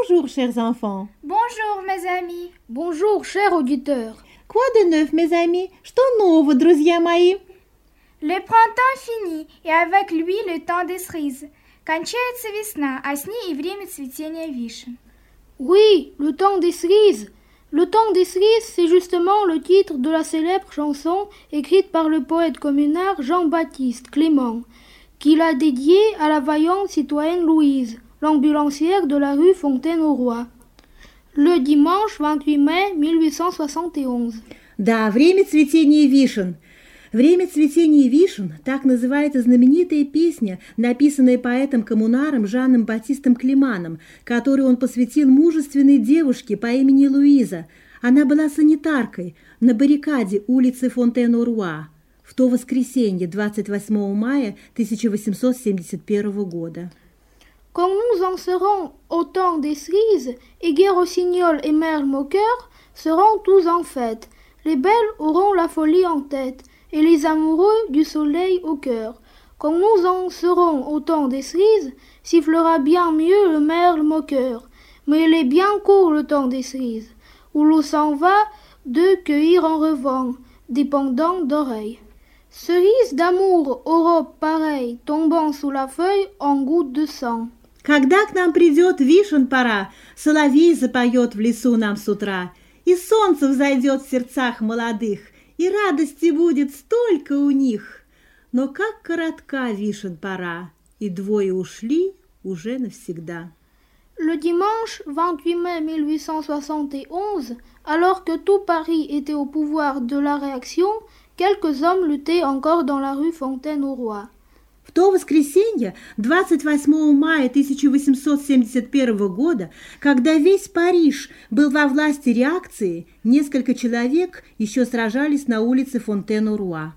Bonjour, chers enfants. Bonjour, mes amis. Bonjour, chers auditeurs. Quoi de neuf, mes amis? Что нового, друзья мои? Le printemps fini, и avec lui le temps des cerises. Кончается весна, а с ней и время цветения вишен. Oui, le temps des cerises. Le temps des cerises, c'est justement le titre de la célèbre chanson écrite par le poète communard Jean-Baptiste Clément, qu'il a dédiée à la vaillante citoyenne Louise, L'ambulancière de la rue Fontaine-au-Roi. Le dimanche 28 mai 1871. Да, время цветения вишен. Время цветения вишен – так называется знаменитая песня, написанная поэтом-коммунаром Жаном Батистом Климаном, которую он посвятил мужественной девушке по имени Луиза. Она была санитаркой на баррикаде улицы Фонтен-Уруа в то воскресенье, 28 мая 1871 года. Quand nous en serons au temps des cerises, et et Merle Moqueur seront tous en fête. Les belles auront la folie en tête, et les amoureux du soleil au cœur. Quand nous en serons au temps des cerises, sifflera bien mieux le merle moqueur. Mais il est bien court le temps des cerises, où l'eau s'en va de cueillir en revend des pendants d'oreilles. Cerises d'amour aux robes pareilles, tombant sous la feuille en gouttes de sang. Когда к нам придет вишен пора, соловей запоет в лесу нам с утра, и солнце взойдет в сердцах молодых, и радости будет столько у них. Но как коротка вишен пора, и двое ушли уже навсегда. Le dimanche 28 mai 1871, alors que tout Paris était au pouvoir de la réaction, quelques hommes luttaient encore dans la rue Fontaine-au-Roi. В то воскресенье, 28 мая 1871 года, когда весь Париж был во власти реакции, несколько человек еще сражались на улице Фонтен-Руа.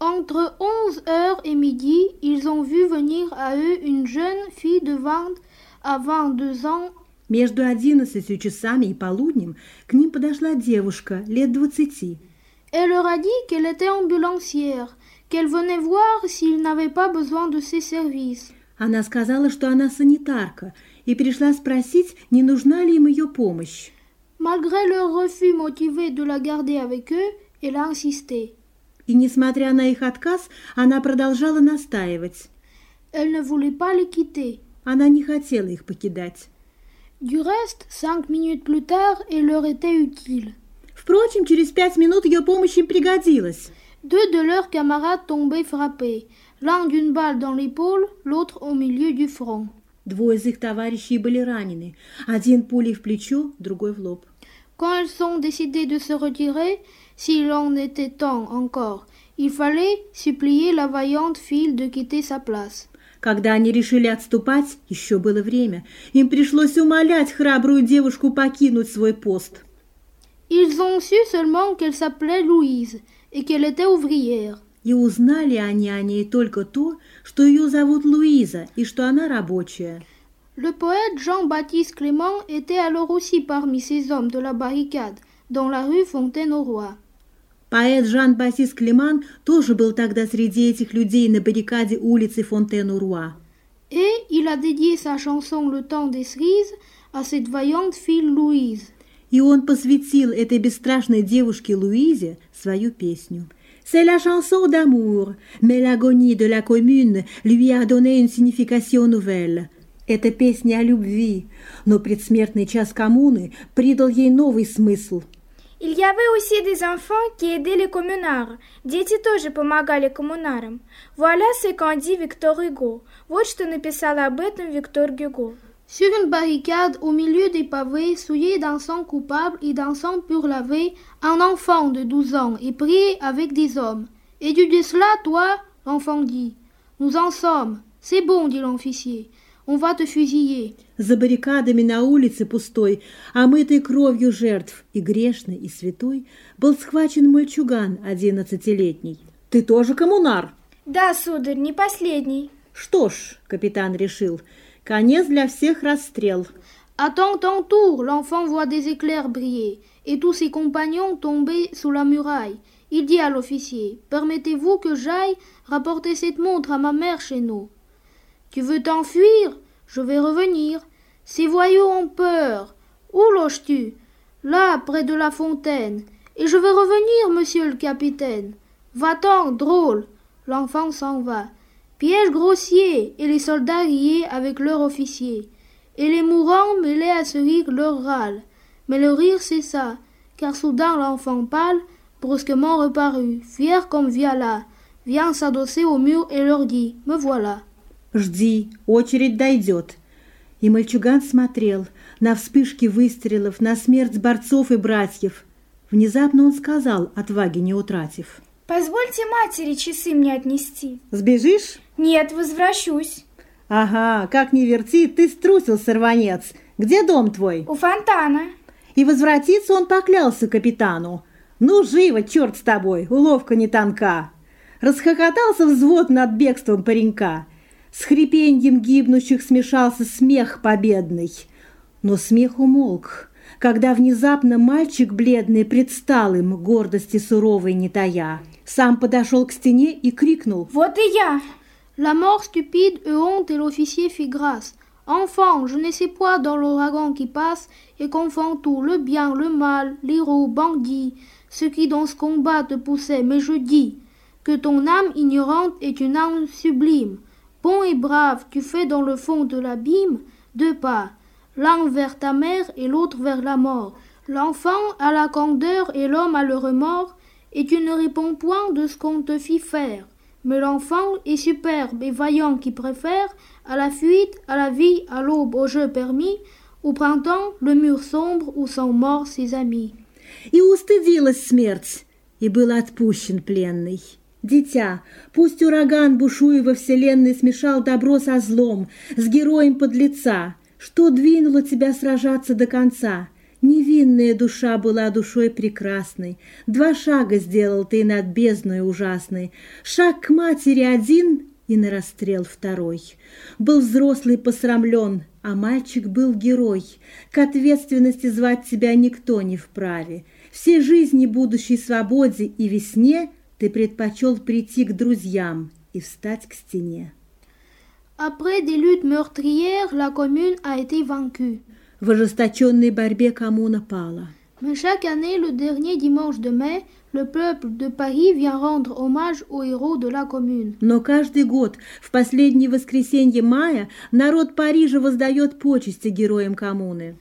Entre 11 heures et midi, ils ont vu venir à eux une jeune fille de 20 à 22 ans. Между 11 часами и полуднем к ним подошла девушка лет 20. Elle leur a dit qu'elle était ambulancière, qu'elle venait voir s'ils n'avaient pas besoin de ses services. Она сказала, что она санитарка, и пришла спросить, не нужна ли им ее помощь. Malgré leur refus motivé de la garder avec eux, elle a insisté. И, несмотря на их отказ, она продолжала настаивать. Elle ne voulait pas les quitter. Она не хотела их покидать. Du reste, cinq minutes plus tard, elle leur était utile. Впрочем, через пять минут ее помощь им пригодилась. Deux de leurs camarades tombaient frappés, l'un d'une balle dans l'épaule, l'autre au milieu du front. Двое из их товарищей были ранены. Один пулей в плечо, другой в лоб. Quand elles sont décidées de se retirer, s'il en était temps encore, il fallait supplier la vaillante fille de quitter sa place. Когда они решили отступать, еще было время. Им пришлось умолять храбрую девушку покинуть свой пост. Ils ont su seulement qu'elle s'appelait Louise et qu'elle était ouvrière. И узнали они о ней только то, что ее зовут Луиза и что она рабочая. Le poète Jean-Baptiste Clément était alors aussi parmi ces hommes de la barricade, dans la rue Fontaine-au-Roi. Поэт Жан-Басист Климан тоже был тогда среди этих людей на баррикаде улицы Фонтен-Уруа. Et il a dédié sa chanson Le temps des cerises à cette vaillante fille Louise. И он посвятил этой бесстрашной девушке Луизе свою песню. C'est la chanson d'amour, mais l'agonie de la commune lui a donné une signification nouvelle. Это песня о любви, но предсмертный час коммуны придал ей новый смысл. Il y avait aussi des enfants qui aidaient les communards. Дети тоже помогали коммунарам. Voilà ce qu'en dit Victor Hugo. Вот что написал об этом Виктор Гюго. Sur une barricade au milieu des pavés, souillé d'un sang coupable et d'un sang pur lavé, un enfant de douze ans est prié avec des hommes. Es-tu de cela, toi L'enfant dit. Nous en sommes. C'est bon, dit l'officier. On va te fusiller. За баррикадами на улице пустой, омытой кровью жертв, и грешный, и святой, был схвачен мальчуган одиннадцатилетний. «Ты тоже коммунар?» Да, сударь, не последний. «Что ж», — капитан решил, — «конец для всех расстрел». Attends ton tour, l'enfant voit des éclairs briller, et tous ses compagnons tomber sous la muraille. Il dit à l'officier, Permettez-vous que j'aille rapporter cette montre à ma mère chez nous. Tu veux t'enfuir Je vais revenir. Ces voyous ont peur. Où loges-tu Là, près de la fontaine. Et je vais revenir, monsieur le capitaine. Va-t'en, drôle. L'enfant s'en va. Piège grossier, et les soldats riaient avec leur officier. Et les mourants mêlaient à ce rire leur râle. Mais le rire cessa, car soudain l'enfant pâle, brusquement reparut, fier comme Viala, vient s'adosser au mur et leur dit «Me voilà». «Жди, очередь дойдет». И мальчуган смотрел на вспышки выстрелов, на смерть борцов и братьев. Внезапно он сказал, отваги не утратив. «Позвольте матери часы мне отнести». «Сбежишь?» «Нет, возвращусь». «Ага, как ни верти, ты струсил, сорванец. Где дом твой?» «У фонтана». И возвратиться он поклялся капитану. «Ну, живо, черт с тобой, уловка не тонка!» Расхохотался взвод над бегством паренька. С хрипеньем гибнущих смешался смех победный. Но смех умолк, когда внезапно мальчик бледный предстал им, гордости суровой не тая. Сам подошел к стене и крикнул «Вот и я!» La mort stupide et honte et l'officier fit grâce. Enfant, je ne sais pas dans l'ouragan qui passe et confond tout, le bien, le mal, l'héros, bandit, ce qui dans ce combat te poussait, mais je dis que ton âme ignorante est une âme sublime. Bon et brave, tu fais dans le fond de l'abîme deux pas, l'un vers ta mère et l'autre vers la mort. L'enfant a la candeur et l'homme a le remords, et tu ne réponds point de ce qu'on te fit faire. Mais l'enfant est superbe et vaillant qui préfère à la fuite, à la vie, à l'aube, au jeu permis, au printemps, le mur sombre où sont morts ses amis. И устыдилась смерть, и был отпущен пленный. Дитя, пусть ураган, бушуя во вселенной, смешал добро со злом, с героем подлеца, что двинуло тебя сражаться до конца. Невинная душа была душой прекрасной, два шага сделал ты над бездной ужасной, шаг к матери один и на расстрел второй. Был взрослый посрамлен, а мальчик был герой. К ответственности звать тебя никто не вправе. Всей жизни будущей свободе и весне ты предпочел прийти к друзьям и встать к стене. Après des luttes meurtrières, la commune a été vaincue. В ожесточенной борьбе коммуна пала. Mais chaque année, le dernier dimanche de mai, le peuple de Paris vient rendre hommage aux héros de la commune. Но каждый год, в последнее воскресенье мая, народ Парижа воздает почести героям коммуны.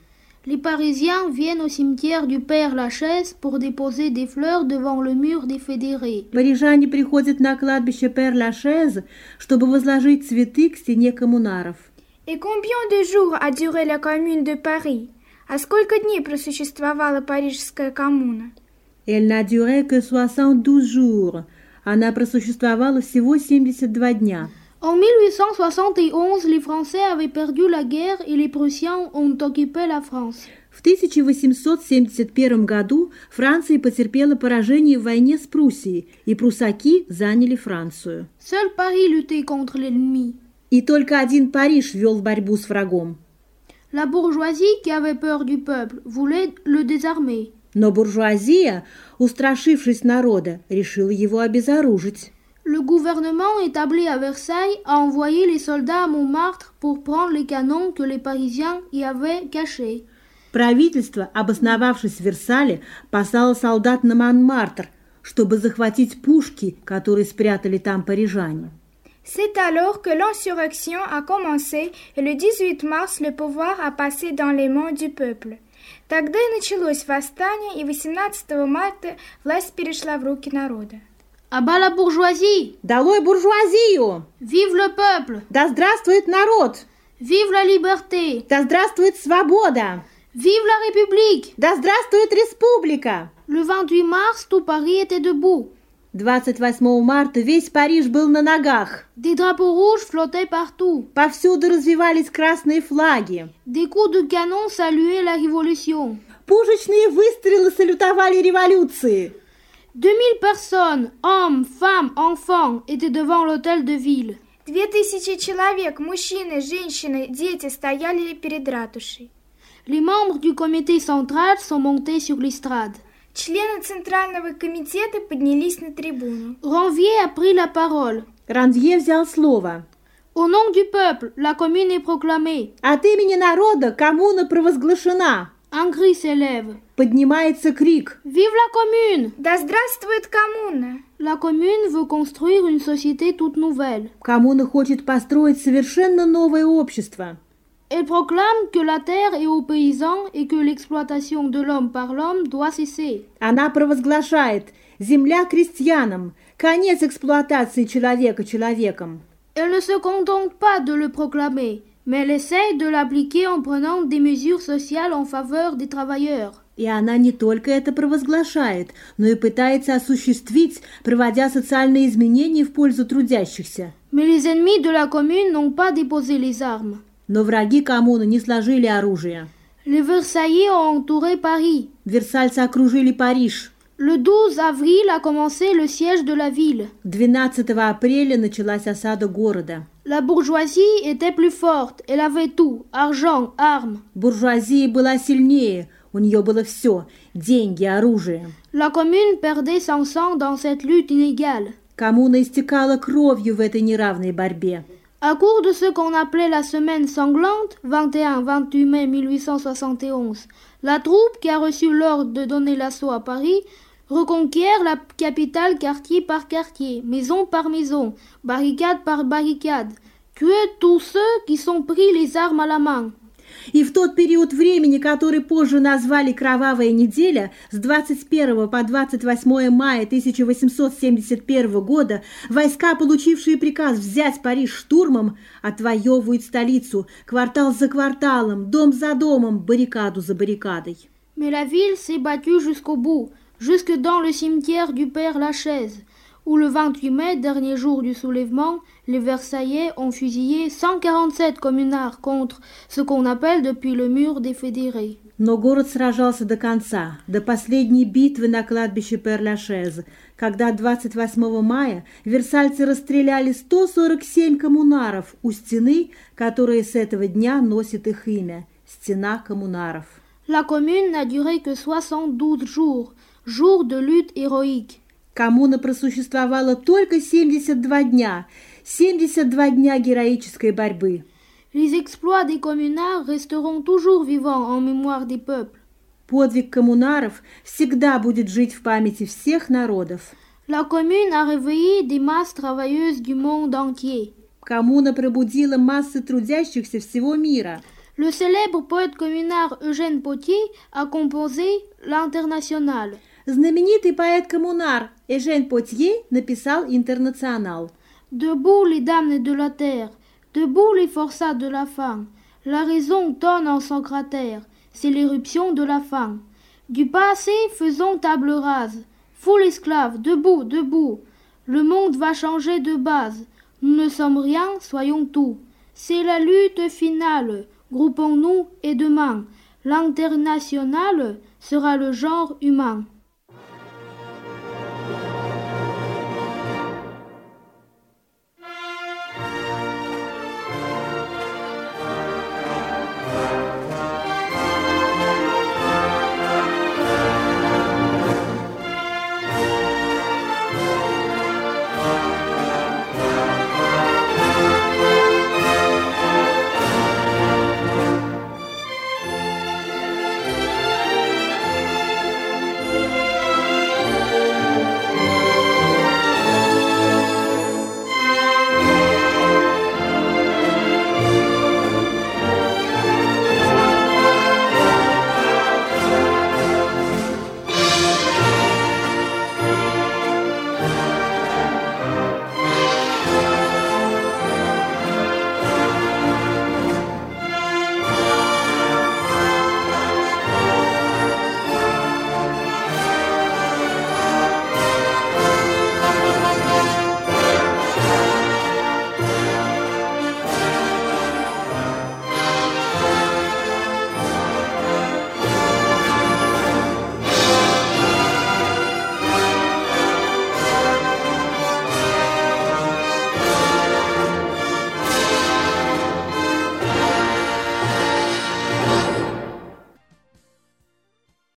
Les Parisiens viennent au cimetière du Père Lachaise pour déposer des fleurs devant le mur des fédérés. Парижане приходят на кладбище Пер-Лашез, чтобы возложить цветы к стене коммунаров. Et combien de jours a duré la commune de Paris? А сколько дней просуществовала Парижская коммуна? Elle n'a duré que 72 jours. Она просуществовала всего 72 дня. En 1871, les Français avaient perdu la guerre et les Prussiens ont occupé la France. В 1871 году Франция потерпела поражение в войне с Пруссией, и прусаки заняли Францию. Seul Paris luttait contre l'ennemi. И только один Париж вел борьбу с врагом. La bourgeoisie, qui avait peur du peuple, voulait le désarmer. Но буржуазия, устрашившись народа, решила его обезоружить. Le gouvernement établi à Versailles a envoyé les soldats à Montmartre pour prendre les canons que les Parisiens y avaient cachés. Правительство, обосновавшись в Версале, послало солдат на Монмартр, чтобы захватить пушки, которые спрятали там парижане. C'est alors que l'insurrection a commencé, et le 18 mars le pouvoir a passé dans les mains du peuple. Тогда и началось восстание, и 18 марта власть перешла в руки народа. À bas la bourgeoisie Долой буржуазию! Vive le peuple Да здравствует народ! Vive la liberté Да здравствует свобода! Vive la République Да здравствует республика! Le 28 mars, tout Paris était debout. 28 марта весь Париж был на ногах. Des drapeaux rouges flottaient partout. Повсюду развивались красные флаги. Des coups de canon saluaient la révolution. Пушечные выстрелы салютовали революции. 2000 personnes, hommes, femmes, enfants, étaient devant l'hôtel de ville. Две тысячи человек, мужчины, женщины, дети стояли перед ратушей. Les membres du comité central sont montés sur l'estrade. Члены Центрального комитета поднялись на трибуну. A pris la parole. Рандье взял слово. Au nom du peuple, la commune est proclamée. От имени народа коммуна провозглашена. Un cri s'élève. Поднимается крик. Vive la commune Да здравствует коммуна! La commune veut construire une société toute nouvelle. Коммуна хочет построить совершенно новое общество. Elle proclame que la terre est aux paysans et que l'exploitation de l'homme par l'homme doit cesser. Она провозглашает «Земля крестьянам», конец эксплуатации человека человеком. Elle ne se contente pas de le proclamer, mais elle essaye de l'appliquer en prenant des mesures sociales en faveur des travailleurs. И она не только это провозглашает, но и пытается осуществить, проводя социальные изменения в пользу трудящихся. Mais les ennemis de la commune n'ont pas déposé les armes. Но враги коммуны не сложили оружие. Les Versaillais ont entouré Paris. Версальцы окружили Париж. Le 12 avril a commencé le siège de la ville. 12 апреля началась осада города. La bourgeoisie était plus forte, elle avait tout, argent, armes. Буржуазия была сильнее, у нее было все – деньги, оружие. La commune perdait son sang dans cette lutte inégale. Коммуна истекала кровью в этой неравной борьбе. À court de ce qu'on appelait la semaine sanglante, 21-28 mai 1871, la troupe qui a reçu l'ordre de donner l'assaut à Paris reconquiert la capitale quartier par quartier, maison par maison, barricade par barricade, tuer tous ceux qui sont pris les armes à la main. И в тот период времени, который позже назвали «Кровавая неделя», с 21 по 28 мая 1871 года, войска, получившие приказ взять Париж штурмом, отвоевывают столицу, квартал за кварталом, дом за домом, баррикаду за баррикадой. Mais la ville s'est battue jusqu'au bout, jusque dans le cimetière du où le 28 mai, dernier jour du soulèvement, les Versaillais ont fusillé 147 communards contre ce qu'on appelle depuis le mur des fédérés. Но город сражался до конца, до последней битвы на кладбище Перлашез, когда 28 мая версальцы расстреляли 147 коммунаров у стены, которая с этого дня носит их имя – Стена коммунаров. La commune n'a duré que 72 jours, jours de lutte héroïque. Коммуна просуществовала только 72 дня, 72 дня героической борьбы. Les exploits des communards resteront toujours vivants en mémoire des peuples. Подвиг коммунаров всегда будет жить в памяти всех народов. La commune a réveillé des masses travailleuses du monde entier. Коммуна пробудила массы трудящихся всего мира. Le célèbre poète communard Eugène Potier a composé l'International. Знаменитый поэт-коммунар Эжен Потье написал «Интернационал». Debout les damnés de la terre, debout les forçats de la faim. La raison tonne en son cratère, c'est l'éruption de la faim. Du passé faisons table rase. Foule esclave, debout, debout. Le monde va changer de base. Nous ne sommes rien, soyons tout. C'est la lutte finale. Groupons-nous et demain, l'international sera le genre humain.